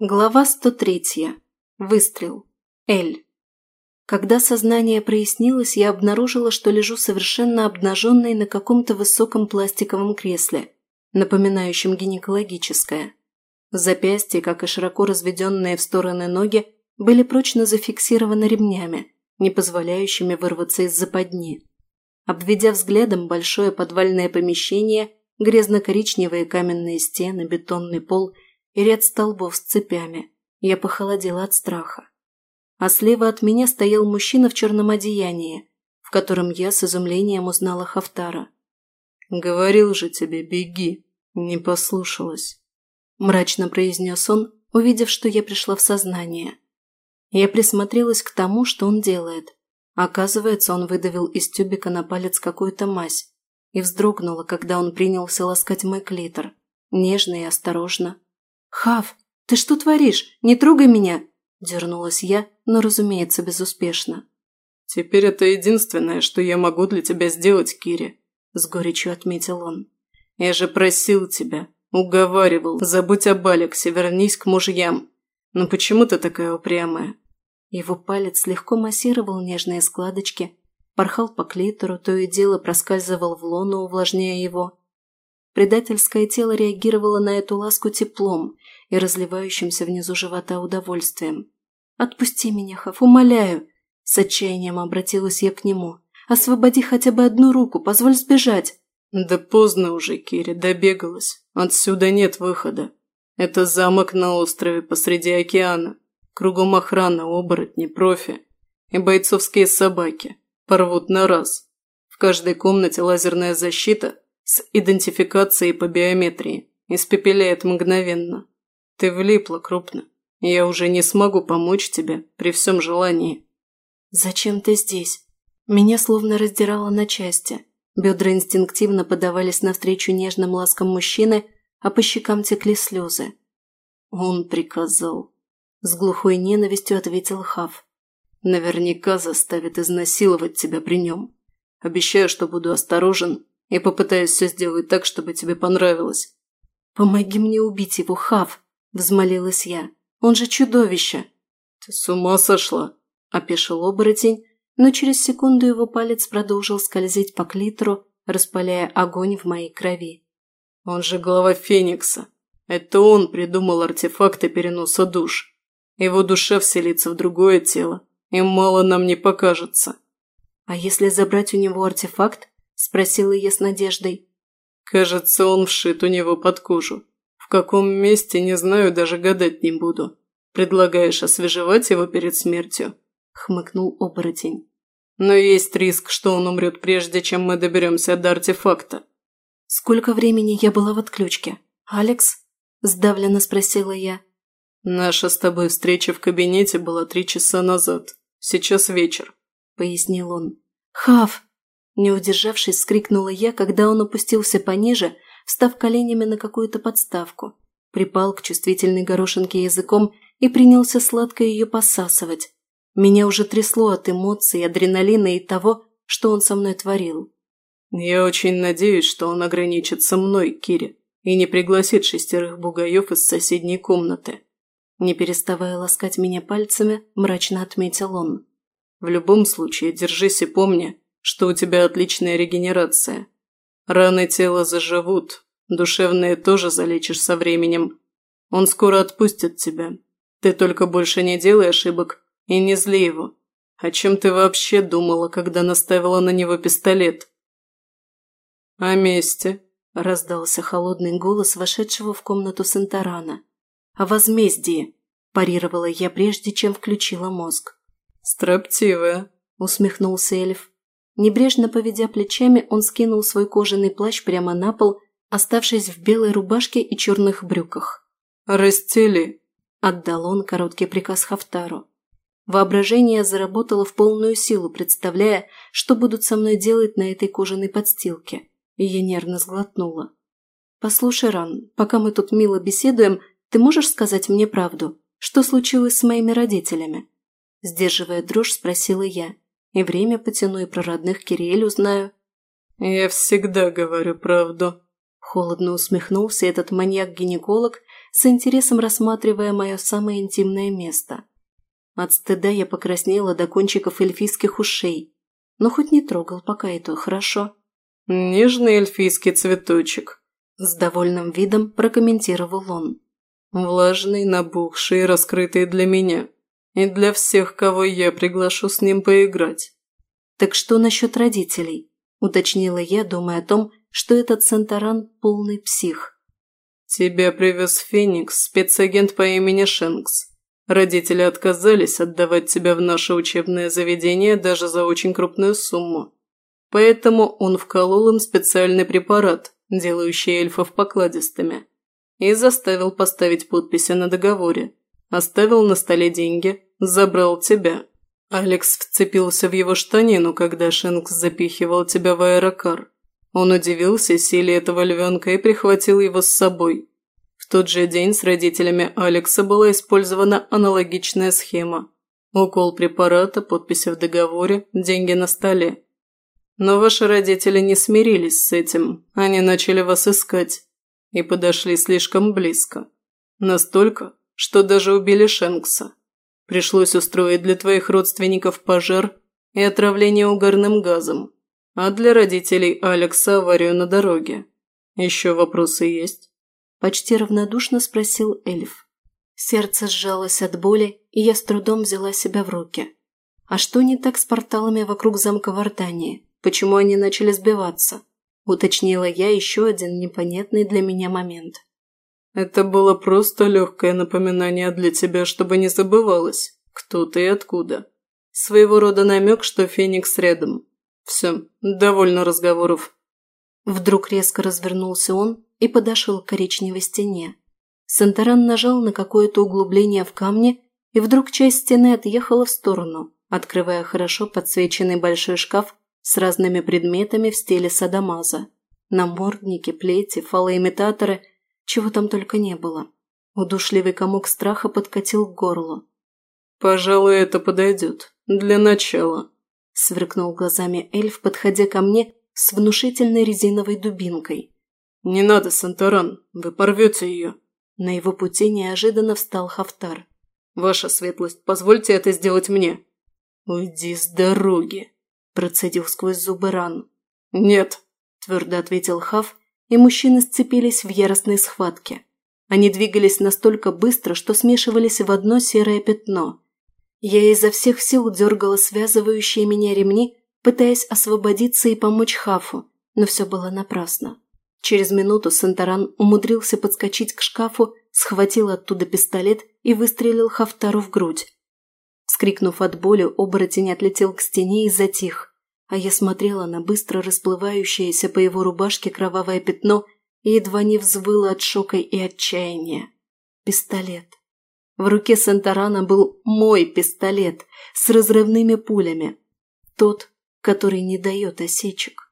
Глава 103. Выстрел. Эль. Когда сознание прояснилось, я обнаружила, что лежу совершенно обнаженной на каком-то высоком пластиковом кресле, напоминающем гинекологическое. Запястья, как и широко разведенные в стороны ноги, были прочно зафиксированы ремнями, не позволяющими вырваться из западни. Обведя взглядом большое подвальное помещение, грязно-коричневые каменные стены, бетонный пол – и ряд столбов с цепями. Я похолодела от страха. А слева от меня стоял мужчина в черном одеянии, в котором я с изумлением узнала Хафтара. «Говорил же тебе, беги!» «Не послушалась», – мрачно произнес он, увидев, что я пришла в сознание. Я присмотрелась к тому, что он делает. Оказывается, он выдавил из тюбика на палец какую-то мазь и вздрогнула, когда он принялся ласкать мой клитор, нежно и осторожно, «Хав, ты что творишь? Не трогай меня!» Дернулась я, но, разумеется, безуспешно. «Теперь это единственное, что я могу для тебя сделать, Кири», – с горечью отметил он. «Я же просил тебя, уговаривал, забудь об Алексе, вернись к мужьям. Но почему ты такая упрямая?» Его палец легко массировал нежные складочки, порхал по клитору, то и дело проскальзывал в лону, увлажняя его – предательское тело реагировало на эту ласку теплом и разливающимся внизу живота удовольствием. «Отпусти меня, Хав, умоляю!» С отчаянием обратилась я к нему. «Освободи хотя бы одну руку, позволь сбежать!» «Да поздно уже, Кири, добегалась. Отсюда нет выхода. Это замок на острове посреди океана. Кругом охрана, оборотни, профи и бойцовские собаки. Порвут на раз. В каждой комнате лазерная защита, с идентификацией по биометрии, испепеляет мгновенно. Ты влипла крупно. Я уже не смогу помочь тебе при всем желании. Зачем ты здесь? Меня словно раздирало на части. Бедра инстинктивно подавались навстречу нежным ласкам мужчины, а по щекам текли слезы. Он приказал. С глухой ненавистью ответил Хав. Наверняка заставит изнасиловать тебя при нем. Обещаю, что буду осторожен и попытаюсь все сделать так, чтобы тебе понравилось». «Помоги мне убить его, Хав!» – взмолилась я. «Он же чудовище!» «Ты с ума сошла!» – опешил оборотень, но через секунду его палец продолжил скользить по клитору, распаляя огонь в моей крови. «Он же глава Феникса. Это он придумал артефакты переноса душ. Его душа вселится в другое тело, и мало нам не покажется». «А если забрать у него артефакт, спросила я с надеждой. «Кажется, он вшит у него под кожу. В каком месте, не знаю, даже гадать не буду. Предлагаешь освежевать его перед смертью?» – хмыкнул оборотень. «Но есть риск, что он умрет прежде, чем мы доберемся до артефакта». «Сколько времени я была в отключке? Алекс?» – сдавленно спросила я. «Наша с тобой встреча в кабинете была три часа назад. Сейчас вечер», – пояснил он. «Хав, не удержавшись, скрикнула я, когда он опустился пониже, встав коленями на какую-то подставку. Припал к чувствительной горошинке языком и принялся сладко ее посасывать. Меня уже трясло от эмоций, адреналина и того, что он со мной творил. «Я очень надеюсь, что он ограничится мной, Кири, и не пригласит шестерых бугаев из соседней комнаты». Не переставая ласкать меня пальцами, мрачно отметил он. «В любом случае, держись и помни, что у тебя отличная регенерация. Раны тела заживут, душевные тоже залечишь со временем. Он скоро отпустит тебя. Ты только больше не делай ошибок и не зли его. О чем ты вообще думала, когда наставила на него пистолет?» «О месте», – раздался холодный голос вошедшего в комнату Сентарана. «О возмездии», – парировала я прежде, чем включила мозг. «Строптивая», – усмехнулся эльф. Небрежно поведя плечами, он скинул свой кожаный плащ прямо на пол, оставшись в белой рубашке и черных брюках. «Растели!» – отдал он короткий приказ Хафтару. Воображение заработало в полную силу, представляя, что будут со мной делать на этой кожаной подстилке, и я нервно сглотнула. «Послушай, Ран, пока мы тут мило беседуем, ты можешь сказать мне правду? Что случилось с моими родителями?» Сдерживая дрожь, спросила я и время потяну, и про родных Кириль узнаю». «Я всегда говорю правду», – холодно усмехнулся этот маньяк-гинеколог, с интересом рассматривая мое самое интимное место. От стыда я покраснела до кончиков эльфийских ушей, но хоть не трогал, пока эту, хорошо. «Нежный эльфийский цветочек», – с довольным видом прокомментировал он. «Влажный, набухший, раскрытый для меня» и для всех, кого я приглашу с ним поиграть». «Так что насчет родителей?» – уточнила я, думая о том, что этот Сентаран полный псих. «Тебя привез Феникс, спецагент по имени Шенкс. Родители отказались отдавать тебя в наше учебное заведение даже за очень крупную сумму. Поэтому он вколол им специальный препарат, делающий эльфов покладистыми, и заставил поставить подписи на договоре. Оставил на столе деньги, забрал тебя. Алекс вцепился в его штанину, когда Шенкс запихивал тебя в аэрокар. Он удивился силе этого львенка и прихватил его с собой. В тот же день с родителями Алекса была использована аналогичная схема. Укол препарата, подписи в договоре, деньги на столе. Но ваши родители не смирились с этим, они начали вас искать и подошли слишком близко. Настолько, что даже убили Шенкса. Пришлось устроить для твоих родственников пожар и отравление угарным газом, а для родителей Алекса аварию на дороге. Еще вопросы есть?» Почти равнодушно спросил эльф. Сердце сжалось от боли, и я с трудом взяла себя в руки. А что не так с порталами вокруг замка Вардании? Почему они начали сбиваться? Уточнила я еще один непонятный для меня момент. Это было просто легкое напоминание для тебя, чтобы не забывалось, кто ты и откуда. Своего рода намек, что Феникс рядом. Все, довольно разговоров. Вдруг резко развернулся он и подошел к коричневой стене. Санторан нажал на какое-то углубление в камне, и вдруг часть стены отъехала в сторону, открывая хорошо подсвеченный большой шкаф с разными предметами в стиле садомаза. Намордники, плети, фалоимитаторы чего там только не было. Удушливый комок страха подкатил к горлу. «Пожалуй, это подойдет. Для начала», – сверкнул глазами эльф, подходя ко мне с внушительной резиновой дубинкой. «Не надо, Сантаран, вы порвете ее». На его пути неожиданно встал Хафтар. «Ваша светлость, позвольте это сделать мне». «Уйди с дороги», – процедил сквозь зубы Ран. «Нет», – твердо ответил Хав, и мужчины сцепились в яростной схватке. Они двигались настолько быстро, что смешивались в одно серое пятно. Я изо всех сил дергала связывающие меня ремни, пытаясь освободиться и помочь Хафу, но все было напрасно. Через минуту Сантаран умудрился подскочить к шкафу, схватил оттуда пистолет и выстрелил Хафтару в грудь. Вскрикнув от боли, оборотень отлетел к стене и затих. а я смотрела на быстро расплывающееся по его рубашке кровавое пятно и едва не взвыла от шока и отчаяния. Пистолет. В руке Сантарана был мой пистолет с разрывными пулями. Тот, который не дает осечек.